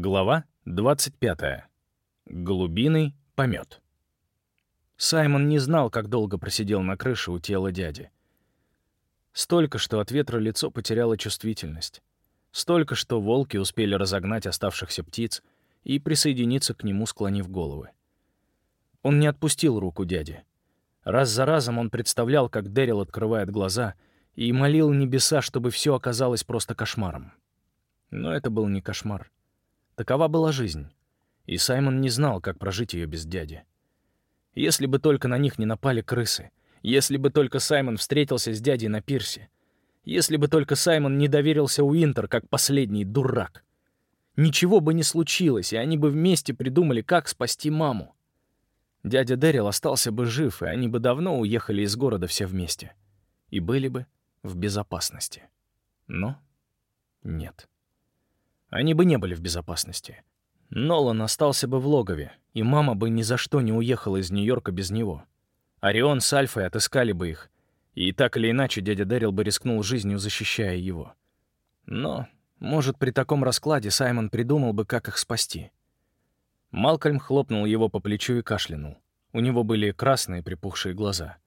Глава 25. Голубиный помет. Саймон не знал, как долго просидел на крыше у тела дяди. Столько, что от ветра лицо потеряло чувствительность. Столько, что волки успели разогнать оставшихся птиц и присоединиться к нему, склонив головы. Он не отпустил руку дяди. Раз за разом он представлял, как Дэрил открывает глаза, и молил небеса, чтобы все оказалось просто кошмаром. Но это был не кошмар. Такова была жизнь. И Саймон не знал, как прожить ее без дяди. Если бы только на них не напали крысы, если бы только Саймон встретился с дядей на пирсе, если бы только Саймон не доверился Уинтер, как последний дурак. Ничего бы не случилось, и они бы вместе придумали, как спасти маму. Дядя Дэрил остался бы жив, и они бы давно уехали из города все вместе. И были бы в безопасности. Но нет они бы не были в безопасности. Нолан остался бы в логове, и мама бы ни за что не уехала из Нью-Йорка без него. Орион с Альфой отыскали бы их, и так или иначе дядя Дэрил бы рискнул жизнью, защищая его. Но, может, при таком раскладе Саймон придумал бы, как их спасти. Малкольм хлопнул его по плечу и кашлянул. У него были красные припухшие глаза.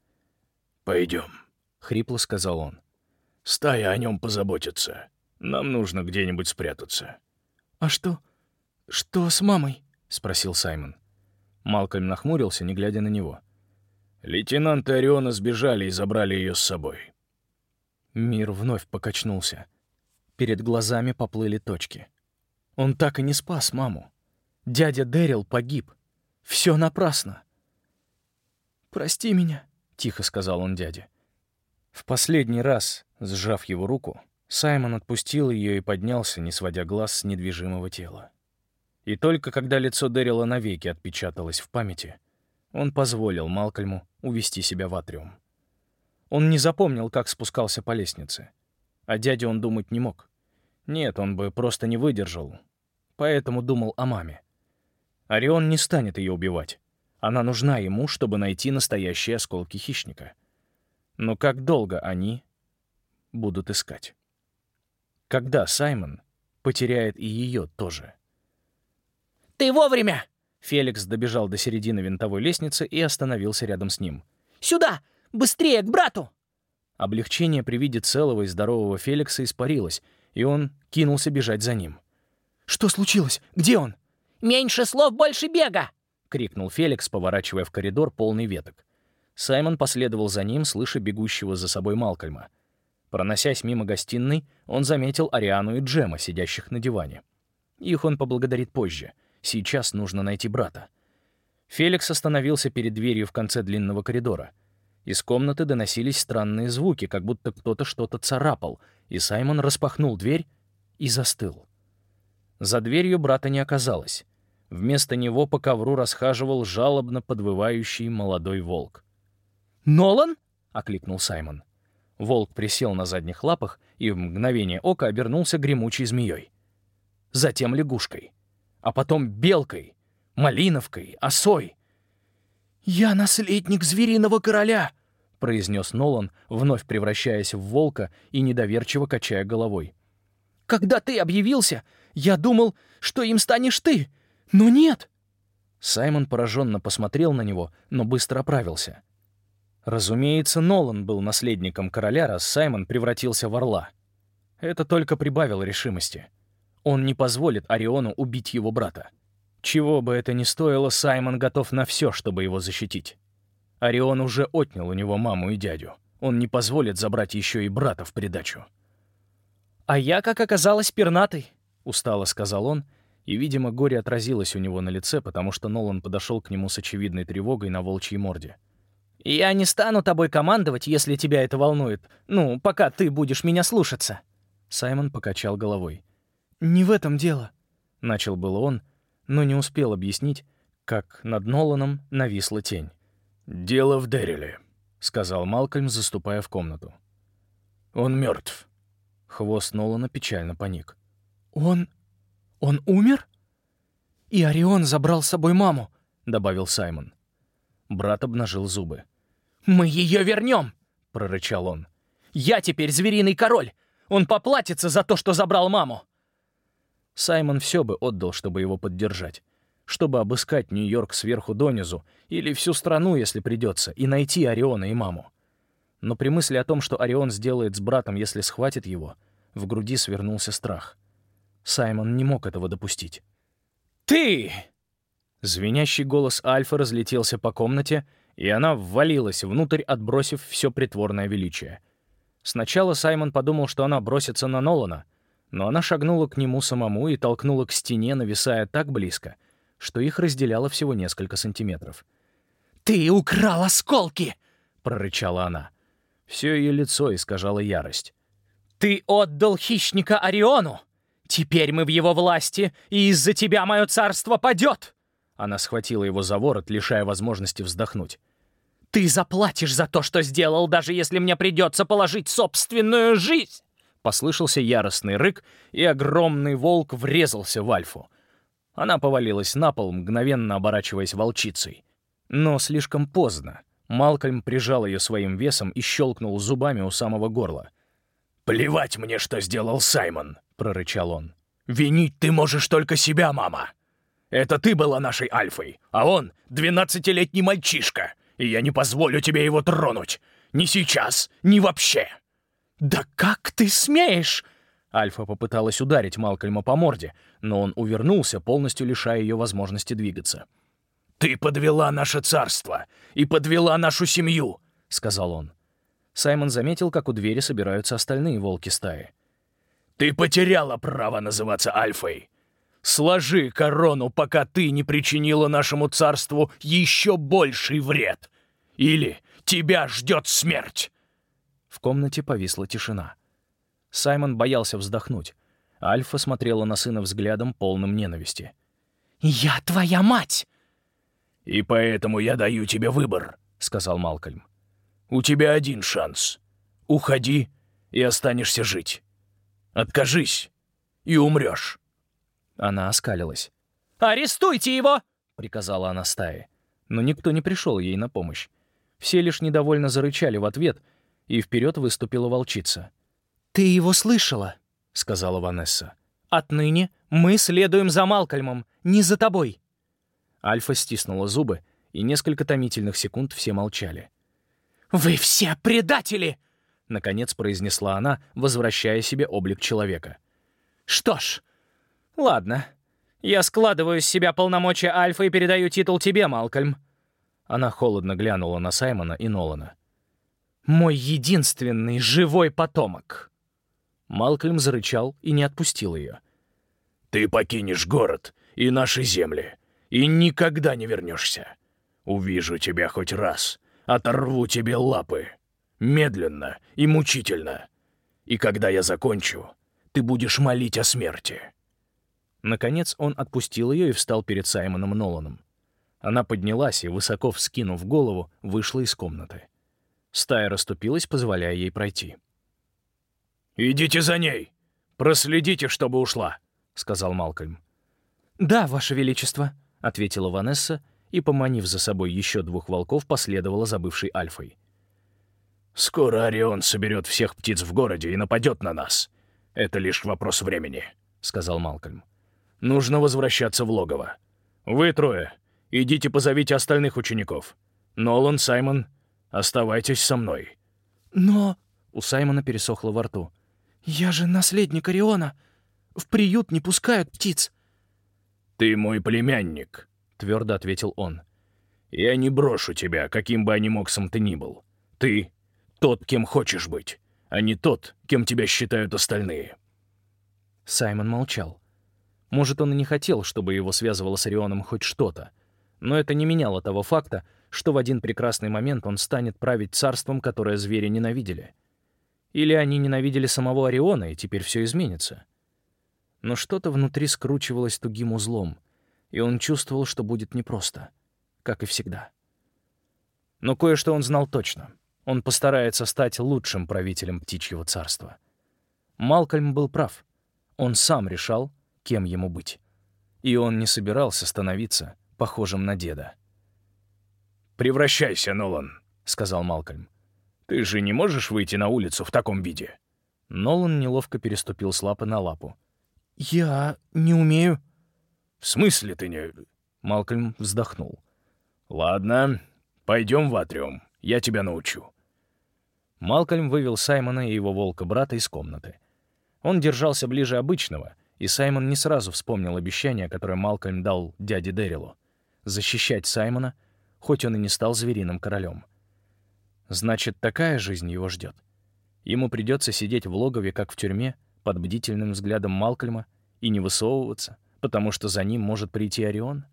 «Пойдем», — хрипло сказал он. «Стая о нем позаботится». Нам нужно где-нибудь спрятаться». «А что? Что с мамой?» — спросил Саймон. Малкольм нахмурился, не глядя на него. «Лейтенанты Ориона сбежали и забрали ее с собой». Мир вновь покачнулся. Перед глазами поплыли точки. Он так и не спас маму. Дядя Дэрил погиб. Все напрасно. «Прости меня», — тихо сказал он дяде. В последний раз, сжав его руку, Саймон отпустил ее и поднялся, не сводя глаз с недвижимого тела. И только когда лицо Дэрила навеки отпечаталось в памяти, он позволил Малкольму увести себя в атриум. Он не запомнил, как спускался по лестнице. О дяде он думать не мог. Нет, он бы просто не выдержал. Поэтому думал о маме. Орион не станет ее убивать. Она нужна ему, чтобы найти настоящие осколки хищника. Но как долго они будут искать? Когда Саймон потеряет и ее тоже. «Ты вовремя!» Феликс добежал до середины винтовой лестницы и остановился рядом с ним. «Сюда! Быстрее, к брату!» Облегчение при виде целого и здорового Феликса испарилось, и он кинулся бежать за ним. «Что случилось? Где он?» «Меньше слов, больше бега!» — крикнул Феликс, поворачивая в коридор полный веток. Саймон последовал за ним, слыша бегущего за собой Малкольма — Проносясь мимо гостиной, он заметил Ариану и Джема, сидящих на диване. Их он поблагодарит позже. Сейчас нужно найти брата. Феликс остановился перед дверью в конце длинного коридора. Из комнаты доносились странные звуки, как будто кто-то что-то царапал, и Саймон распахнул дверь и застыл. За дверью брата не оказалось. Вместо него по ковру расхаживал жалобно подвывающий молодой волк. «Нолан?» — окликнул Саймон. Волк присел на задних лапах и в мгновение ока обернулся гремучей змеей. Затем лягушкой. А потом белкой, малиновкой, осой. «Я наследник звериного короля!» — произнес Нолан, вновь превращаясь в волка и недоверчиво качая головой. «Когда ты объявился, я думал, что им станешь ты, но нет!» Саймон пораженно посмотрел на него, но быстро оправился. Разумеется, Нолан был наследником короля, раз Саймон превратился в орла. Это только прибавило решимости. Он не позволит Ориону убить его брата. Чего бы это ни стоило, Саймон готов на все, чтобы его защитить. Орион уже отнял у него маму и дядю. Он не позволит забрать еще и брата в придачу. «А я, как оказалось, пернатый», — устало сказал он, и, видимо, горе отразилось у него на лице, потому что Нолан подошел к нему с очевидной тревогой на волчьей морде. «Я не стану тобой командовать, если тебя это волнует. Ну, пока ты будешь меня слушаться». Саймон покачал головой. «Не в этом дело», — начал было он, но не успел объяснить, как над Ноланом нависла тень. «Дело в Дэриле», — сказал Малкольм, заступая в комнату. «Он мертв. Хвост Нолана печально поник. «Он... он умер? И Орион забрал с собой маму», — добавил Саймон. Брат обнажил зубы. «Мы ее вернем!» — прорычал он. «Я теперь звериный король! Он поплатится за то, что забрал маму!» Саймон все бы отдал, чтобы его поддержать. Чтобы обыскать Нью-Йорк сверху донизу, или всю страну, если придется, и найти Ориона и маму. Но при мысли о том, что Орион сделает с братом, если схватит его, в груди свернулся страх. Саймон не мог этого допустить. «Ты!» Звенящий голос Альфа разлетелся по комнате, и она ввалилась внутрь, отбросив все притворное величие. Сначала Саймон подумал, что она бросится на Нолана, но она шагнула к нему самому и толкнула к стене, нависая так близко, что их разделяло всего несколько сантиметров. «Ты украл осколки!» — прорычала она. Все ее лицо искажало ярость. «Ты отдал хищника Ориону! Теперь мы в его власти, и из-за тебя мое царство падет!» Она схватила его за ворот, лишая возможности вздохнуть. «Ты заплатишь за то, что сделал, даже если мне придется положить собственную жизнь!» Послышался яростный рык, и огромный волк врезался в Альфу. Она повалилась на пол, мгновенно оборачиваясь волчицей. Но слишком поздно. Малкольм прижал ее своим весом и щелкнул зубами у самого горла. «Плевать мне, что сделал Саймон!» — прорычал он. «Винить ты можешь только себя, мама! Это ты была нашей Альфой, а он — двенадцатилетний мальчишка, и я не позволю тебе его тронуть! Ни сейчас, ни вообще!» «Да как ты смеешь?» Альфа попыталась ударить Малкольма по морде, но он увернулся, полностью лишая ее возможности двигаться. «Ты подвела наше царство и подвела нашу семью», — сказал он. Саймон заметил, как у двери собираются остальные волки стаи. «Ты потеряла право называться Альфой. Сложи корону, пока ты не причинила нашему царству еще больший вред. Или тебя ждет смерть!» В комнате повисла тишина. Саймон боялся вздохнуть. Альфа смотрела на сына взглядом, полным ненависти. «Я твоя мать!» «И поэтому я даю тебе выбор», — сказал Малкольм. «У тебя один шанс. Уходи и останешься жить. Откажись и умрешь». Она оскалилась. «Арестуйте его!» — приказала она стае. Но никто не пришел ей на помощь. Все лишь недовольно зарычали в ответ, и вперед выступила волчица. «Ты его слышала?» — сказала Ванесса. «Отныне мы следуем за Малкольмом, не за тобой». Альфа стиснула зубы, и несколько томительных секунд все молчали. «Вы все предатели!» — наконец произнесла она, возвращая себе облик человека. «Что ж, ладно. Я складываю с себя полномочия Альфа и передаю титул тебе, Малкольм». Она холодно глянула на Саймона и Нолана. «Мой единственный живой потомок». Малкольм зарычал и не отпустил ее. «Ты покинешь город и наши земли и никогда не вернешься. Увижу тебя хоть раз, оторву тебе лапы. Медленно и мучительно. И когда я закончу, ты будешь молить о смерти». Наконец он отпустил ее и встал перед Саймоном Ноланом. Она поднялась и, высоко вскинув голову, вышла из комнаты. Стая расступилась, позволяя ей пройти. «Идите за ней! Проследите, чтобы ушла!» — сказал Малкольм. «Да, Ваше Величество», — ответила Ванесса и, поманив за собой еще двух волков, последовала за бывшей Альфой. «Скоро Орион соберет всех птиц в городе и нападет на нас. Это лишь вопрос времени», — сказал Малкольм. «Нужно возвращаться в логово. Вы трое, идите позовите остальных учеников. Нолан, Саймон, оставайтесь со мной». «Но...» — у Саймона пересохло во рту. «Я же наследник Ориона. В приют не пускают птиц». «Ты мой племянник», — твердо ответил он. «Я не брошу тебя, каким бы анимоксом ты ни был. Ты — тот, кем хочешь быть, а не тот, кем тебя считают остальные». Саймон молчал. Может, он и не хотел, чтобы его связывало с Орионом хоть что-то, но это не меняло того факта, что в один прекрасный момент он станет править царством, которое звери ненавидели. Или они ненавидели самого Ориона, и теперь все изменится но что-то внутри скручивалось тугим узлом, и он чувствовал, что будет непросто, как и всегда. Но кое-что он знал точно. Он постарается стать лучшим правителем птичьего царства. Малкольм был прав. Он сам решал, кем ему быть. И он не собирался становиться похожим на деда. «Превращайся, Нолан», — сказал Малкольм. «Ты же не можешь выйти на улицу в таком виде?» Нолан неловко переступил с лапы на лапу, «Я не умею». «В смысле ты не...» Малкольм вздохнул. «Ладно, пойдем в атриум, я тебя научу». Малкольм вывел Саймона и его волка-брата из комнаты. Он держался ближе обычного, и Саймон не сразу вспомнил обещание, которое Малкольм дал дяде Дэрилу — защищать Саймона, хоть он и не стал звериным королем. Значит, такая жизнь его ждет. Ему придется сидеть в логове, как в тюрьме, под бдительным взглядом Малкольма и не высовываться, потому что за ним может прийти Орион.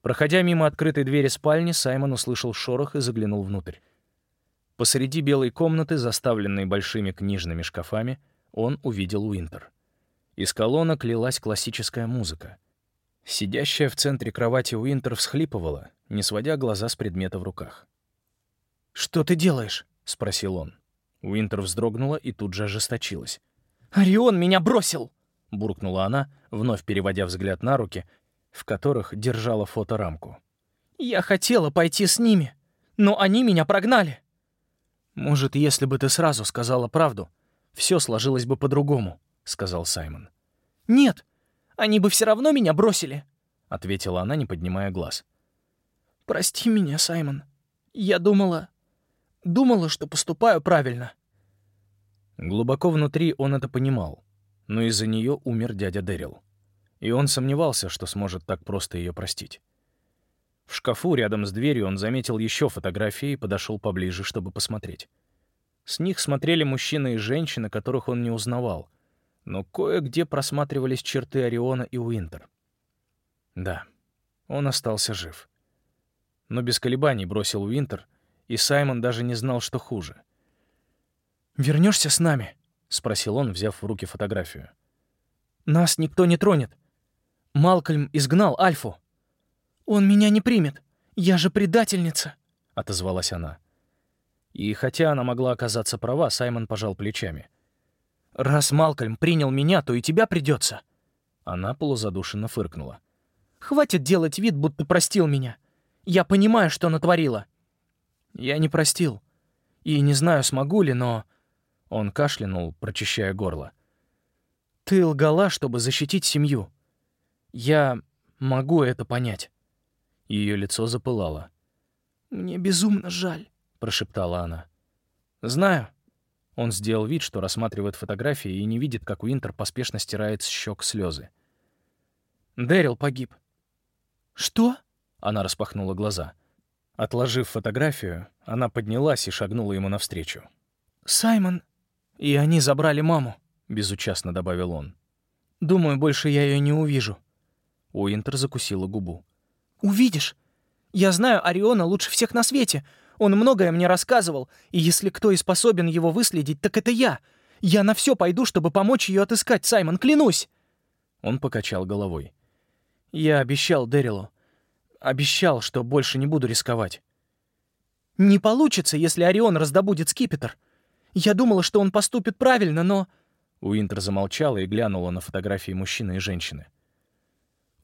Проходя мимо открытой двери спальни, Саймон услышал шорох и заглянул внутрь. Посреди белой комнаты, заставленной большими книжными шкафами, он увидел Уинтер. Из колонок лилась классическая музыка. Сидящая в центре кровати Уинтер всхлипывала, не сводя глаза с предмета в руках. «Что ты делаешь?» — спросил он. Уинтер вздрогнула и тут же ожесточилась. «Орион меня бросил!» — буркнула она, вновь переводя взгляд на руки, в которых держала фоторамку. «Я хотела пойти с ними, но они меня прогнали». «Может, если бы ты сразу сказала правду, все сложилось бы по-другому», — сказал Саймон. «Нет, они бы все равно меня бросили», — ответила она, не поднимая глаз. «Прости меня, Саймон. Я думала... думала, что поступаю правильно». Глубоко внутри он это понимал, но из-за нее умер дядя Дэрил. И он сомневался, что сможет так просто ее простить. В шкафу рядом с дверью он заметил еще фотографии и подошел поближе, чтобы посмотреть. С них смотрели мужчина и женщина, которых он не узнавал, но кое-где просматривались черты Ориона и Уинтер. Да, он остался жив. Но без колебаний бросил Уинтер, и Саймон даже не знал, что хуже. Вернешься с нами?» — спросил он, взяв в руки фотографию. «Нас никто не тронет. Малкольм изгнал Альфу». «Он меня не примет. Я же предательница», — отозвалась она. И хотя она могла оказаться права, Саймон пожал плечами. «Раз Малкольм принял меня, то и тебя придется. Она полузадушенно фыркнула. «Хватит делать вид, будто простил меня. Я понимаю, что натворила». «Я не простил. И не знаю, смогу ли, но...» Он кашлянул, прочищая горло. «Ты лгала, чтобы защитить семью. Я могу это понять». Ее лицо запылало. «Мне безумно жаль», — прошептала она. «Знаю». Он сделал вид, что рассматривает фотографии и не видит, как Уинтер поспешно стирает с щек слезы. Дэрил погиб. «Что?» — она распахнула глаза. Отложив фотографию, она поднялась и шагнула ему навстречу. «Саймон...» «И они забрали маму», — безучастно добавил он. «Думаю, больше я ее не увижу». Уинтер закусила губу. «Увидишь. Я знаю Ориона лучше всех на свете. Он многое мне рассказывал, и если кто и способен его выследить, так это я. Я на все пойду, чтобы помочь ее отыскать, Саймон, клянусь!» Он покачал головой. «Я обещал Дэрилу. Обещал, что больше не буду рисковать». «Не получится, если Орион раздобудет скипетр. Я думала, что он поступит правильно, но...» Уинтер замолчала и глянула на фотографии мужчины и женщины.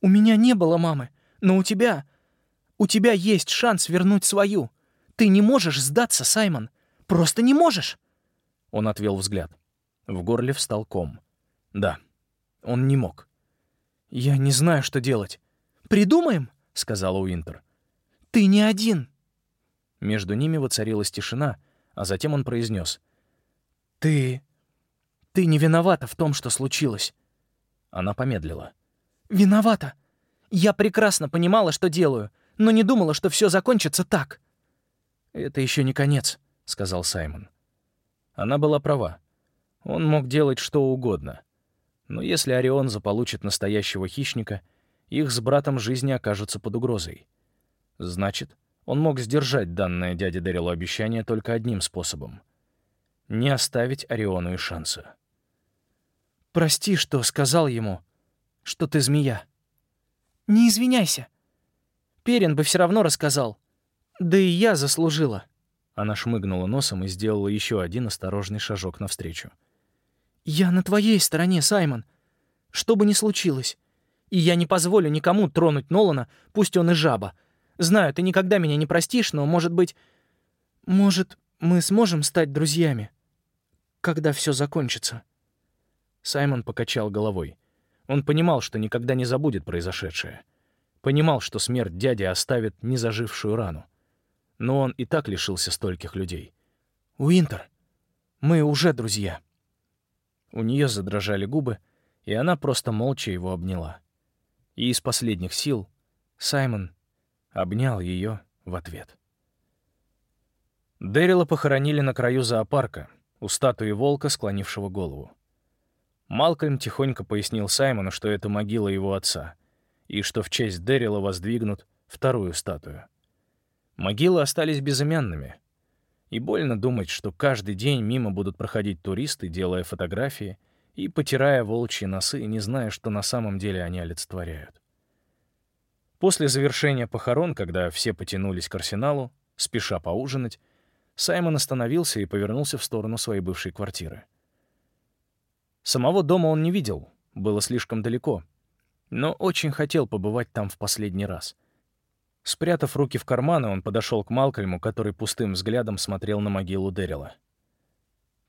«У меня не было мамы, но у тебя... У тебя есть шанс вернуть свою. Ты не можешь сдаться, Саймон. Просто не можешь!» Он отвел взгляд. В горле встал ком. Да, он не мог. «Я не знаю, что делать». «Придумаем?» — сказала Уинтер. «Ты не один». Между ними воцарилась тишина, а затем он произнес. «Ты... ты не виновата в том, что случилось». Она помедлила. «Виновата. Я прекрасно понимала, что делаю, но не думала, что все закончится так». «Это еще не конец», — сказал Саймон. Она была права. Он мог делать что угодно. Но если Орион заполучит настоящего хищника, их с братом жизни окажутся под угрозой. Значит, он мог сдержать данное дяде Дэрилу обещание только одним способом — не оставить Ориону и шанса. «Прости, что сказал ему, что ты змея». «Не извиняйся. Перин бы все равно рассказал. Да и я заслужила». Она шмыгнула носом и сделала еще один осторожный шажок навстречу. «Я на твоей стороне, Саймон. Что бы ни случилось. И я не позволю никому тронуть Нолана, пусть он и жаба. Знаю, ты никогда меня не простишь, но, может быть... Может, мы сможем стать друзьями, когда все закончится. Саймон покачал головой. Он понимал, что никогда не забудет произошедшее. Понимал, что смерть дяди оставит незажившую рану. Но он и так лишился стольких людей. «Уинтер, мы уже друзья». У нее задрожали губы, и она просто молча его обняла. И из последних сил Саймон обнял ее в ответ. Дэрила похоронили на краю зоопарка, у статуи волка, склонившего голову. Малкольм тихонько пояснил Саймону, что это могила его отца, и что в честь Дэрила воздвигнут вторую статую. Могилы остались безымянными, и больно думать, что каждый день мимо будут проходить туристы, делая фотографии и потирая волчьи носы, не зная, что на самом деле они олицетворяют. После завершения похорон, когда все потянулись к арсеналу, спеша поужинать, Саймон остановился и повернулся в сторону своей бывшей квартиры. Самого дома он не видел, было слишком далеко, но очень хотел побывать там в последний раз. Спрятав руки в карманы, он подошел к Малкольму, который пустым взглядом смотрел на могилу Дэрила.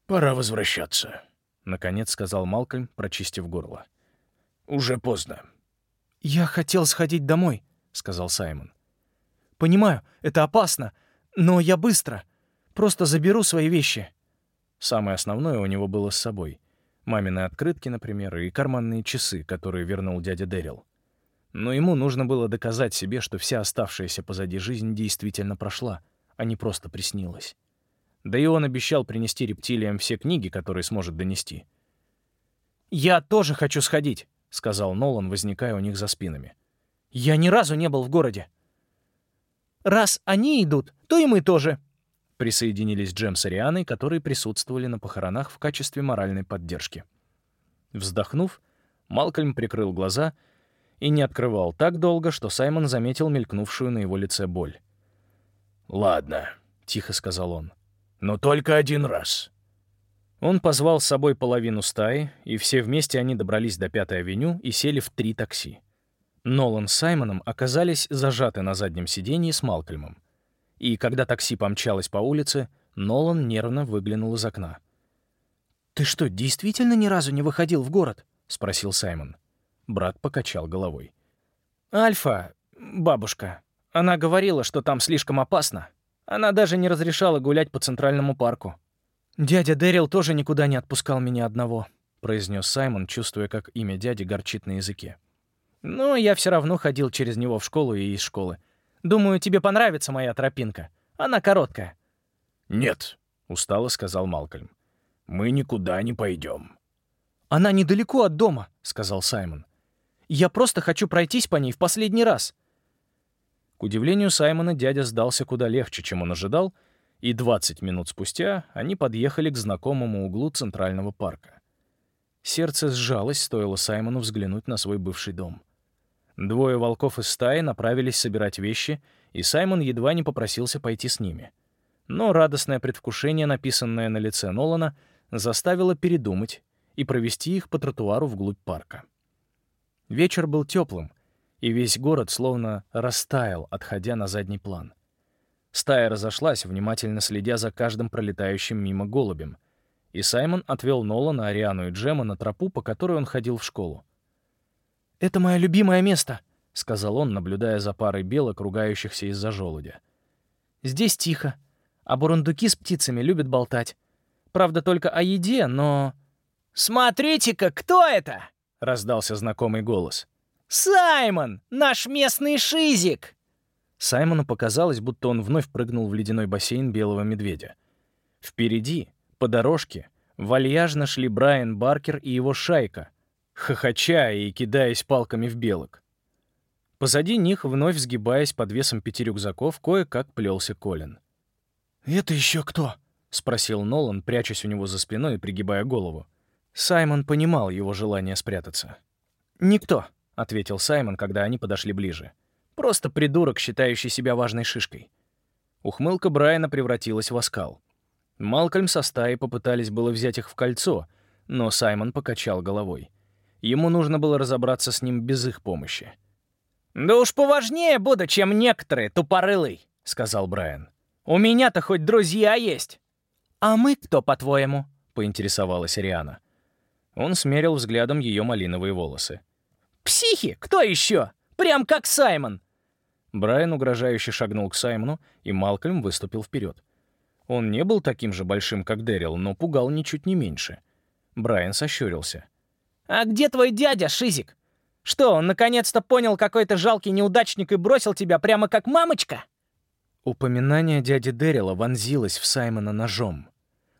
«Пора возвращаться», — наконец сказал Малкольм, прочистив горло. «Уже поздно». «Я хотел сходить домой», — сказал Саймон. «Понимаю, это опасно, но я быстро. Просто заберу свои вещи». Самое основное у него было с собой. Мамины открытки, например, и карманные часы, которые вернул дядя Дэрил. Но ему нужно было доказать себе, что вся оставшаяся позади жизнь действительно прошла, а не просто приснилась. Да и он обещал принести рептилиям все книги, которые сможет донести. «Я тоже хочу сходить», — сказал Нолан, возникая у них за спинами. «Я ни разу не был в городе». «Раз они идут, то и мы тоже», Присоединились Джем с Арианой, которые присутствовали на похоронах в качестве моральной поддержки. Вздохнув, Малкольм прикрыл глаза и не открывал так долго, что Саймон заметил мелькнувшую на его лице боль. «Ладно», — тихо сказал он, — «но только один раз». Он позвал с собой половину стаи, и все вместе они добрались до Пятой авеню и сели в три такси. Нолан с Саймоном оказались зажаты на заднем сидении с Малкольмом и когда такси помчалось по улице, Нолан нервно выглянул из окна. «Ты что, действительно ни разу не выходил в город?» — спросил Саймон. Брат покачал головой. «Альфа, бабушка, она говорила, что там слишком опасно. Она даже не разрешала гулять по Центральному парку. Дядя Дэрил тоже никуда не отпускал меня одного», — произнес Саймон, чувствуя, как имя дяди горчит на языке. «Но я все равно ходил через него в школу и из школы. Думаю, тебе понравится моя тропинка. Она короткая». «Нет», — устало сказал Малкольм. «Мы никуда не пойдем». «Она недалеко от дома», — сказал Саймон. «Я просто хочу пройтись по ней в последний раз». К удивлению Саймона, дядя сдался куда легче, чем он ожидал, и 20 минут спустя они подъехали к знакомому углу Центрального парка. Сердце сжалось, стоило Саймону взглянуть на свой бывший дом. Двое волков из стаи направились собирать вещи, и Саймон едва не попросился пойти с ними. Но радостное предвкушение, написанное на лице Нолана, заставило передумать и провести их по тротуару вглубь парка. Вечер был теплым, и весь город словно растаял, отходя на задний план. Стая разошлась, внимательно следя за каждым пролетающим мимо голубем, и Саймон отвел Нолана, Ариану и Джема на тропу, по которой он ходил в школу. «Это мое любимое место», — сказал он, наблюдая за парой белок, ругающихся из-за желудя. «Здесь тихо, а бурундуки с птицами любят болтать. Правда, только о еде, но...» «Смотрите-ка, кто это?» — раздался знакомый голос. «Саймон, наш местный шизик!» Саймону показалось, будто он вновь прыгнул в ледяной бассейн белого медведя. Впереди, по дорожке, вальяжно шли Брайан Баркер и его шайка, хохоча и кидаясь палками в белок. Позади них, вновь сгибаясь под весом пяти рюкзаков, кое-как плелся Колин. «Это еще кто?» — спросил Нолан, прячась у него за спиной и пригибая голову. Саймон понимал его желание спрятаться. «Никто», — ответил Саймон, когда они подошли ближе. «Просто придурок, считающий себя важной шишкой». Ухмылка Брайана превратилась в оскал. Малкольм со стаей попытались было взять их в кольцо, но Саймон покачал головой. Ему нужно было разобраться с ним без их помощи. «Да уж поважнее буду, чем некоторые, тупорылый», — сказал Брайан. «У меня-то хоть друзья есть». «А мы кто, по-твоему?» — поинтересовалась Ариана. Он смерил взглядом ее малиновые волосы. «Психи! Кто еще? Прям как Саймон!» Брайан угрожающе шагнул к Саймону, и Малкольм выступил вперед. Он не был таким же большим, как Дэрил, но пугал ничуть не меньше. Брайан сощурился. «А где твой дядя, Шизик? Что, он наконец-то понял, какой ты жалкий неудачник и бросил тебя прямо как мамочка?» Упоминание дяди Дэрила вонзилось в Саймона ножом.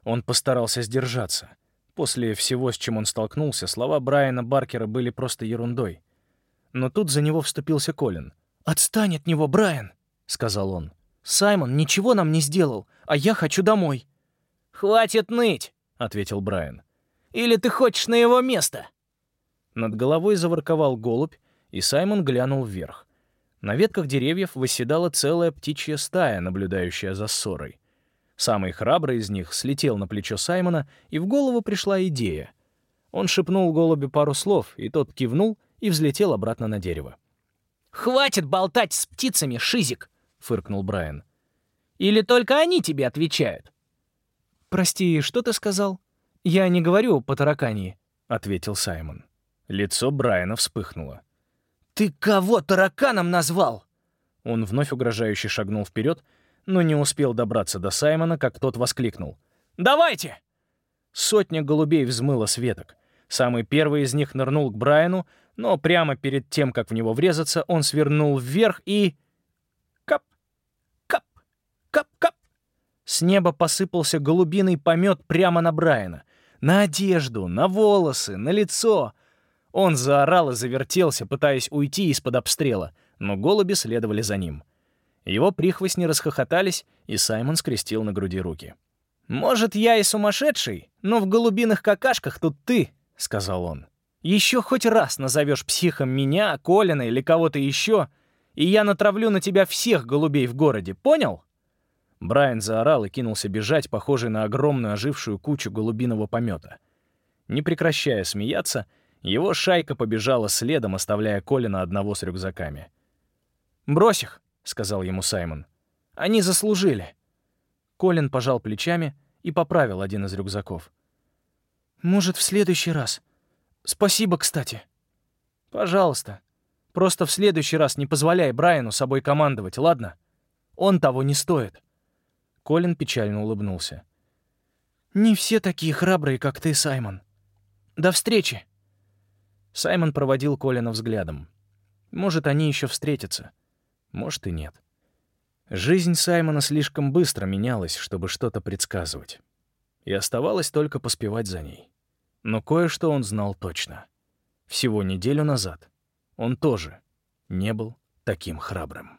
Он постарался сдержаться. После всего, с чем он столкнулся, слова Брайана Баркера были просто ерундой. Но тут за него вступился Колин. «Отстань от него, Брайан!» — сказал он. «Саймон ничего нам не сделал, а я хочу домой». «Хватит ныть!» — ответил Брайан. «Или ты хочешь на его место?» Над головой заворковал голубь, и Саймон глянул вверх. На ветках деревьев восседала целая птичья стая, наблюдающая за ссорой. Самый храбрый из них слетел на плечо Саймона, и в голову пришла идея. Он шепнул голубю пару слов, и тот кивнул и взлетел обратно на дерево. «Хватит болтать с птицами, Шизик!» — фыркнул Брайан. «Или только они тебе отвечают?» «Прости, что ты сказал?» «Я не говорю по тараканьи», — ответил Саймон. Лицо Брайана вспыхнуло. «Ты кого тараканом назвал?» Он вновь угрожающе шагнул вперед, но не успел добраться до Саймона, как тот воскликнул. «Давайте!» Сотня голубей взмыла с веток. Самый первый из них нырнул к Брайану, но прямо перед тем, как в него врезаться, он свернул вверх и... Кап! Кап! Кап-кап! С неба посыпался голубиный помет прямо на Брайана. На одежду, на волосы, на лицо. Он заорал и завертелся, пытаясь уйти из-под обстрела, но голуби следовали за ним. Его прихвостни расхохотались, и Саймон скрестил на груди руки. «Может, я и сумасшедший, но в голубиных какашках тут ты», — сказал он. Еще хоть раз назовешь психом меня, Колина или кого-то еще, и я натравлю на тебя всех голубей в городе, понял?» Брайан заорал и кинулся бежать, похожий на огромную ожившую кучу голубиного помета. Не прекращая смеяться, его шайка побежала следом, оставляя Колина одного с рюкзаками. «Брось их», — сказал ему Саймон. «Они заслужили». Колин пожал плечами и поправил один из рюкзаков. «Может, в следующий раз», Спасибо, кстати. Пожалуйста. Просто в следующий раз не позволяй Брайану собой командовать, ладно? Он того не стоит. Колин печально улыбнулся. Не все такие храбрые, как ты, Саймон. До встречи. Саймон проводил Колина взглядом. Может, они еще встретятся. Может и нет. Жизнь Саймона слишком быстро менялась, чтобы что-то предсказывать. И оставалось только поспевать за ней. Но кое-что он знал точно. Всего неделю назад он тоже не был таким храбрым.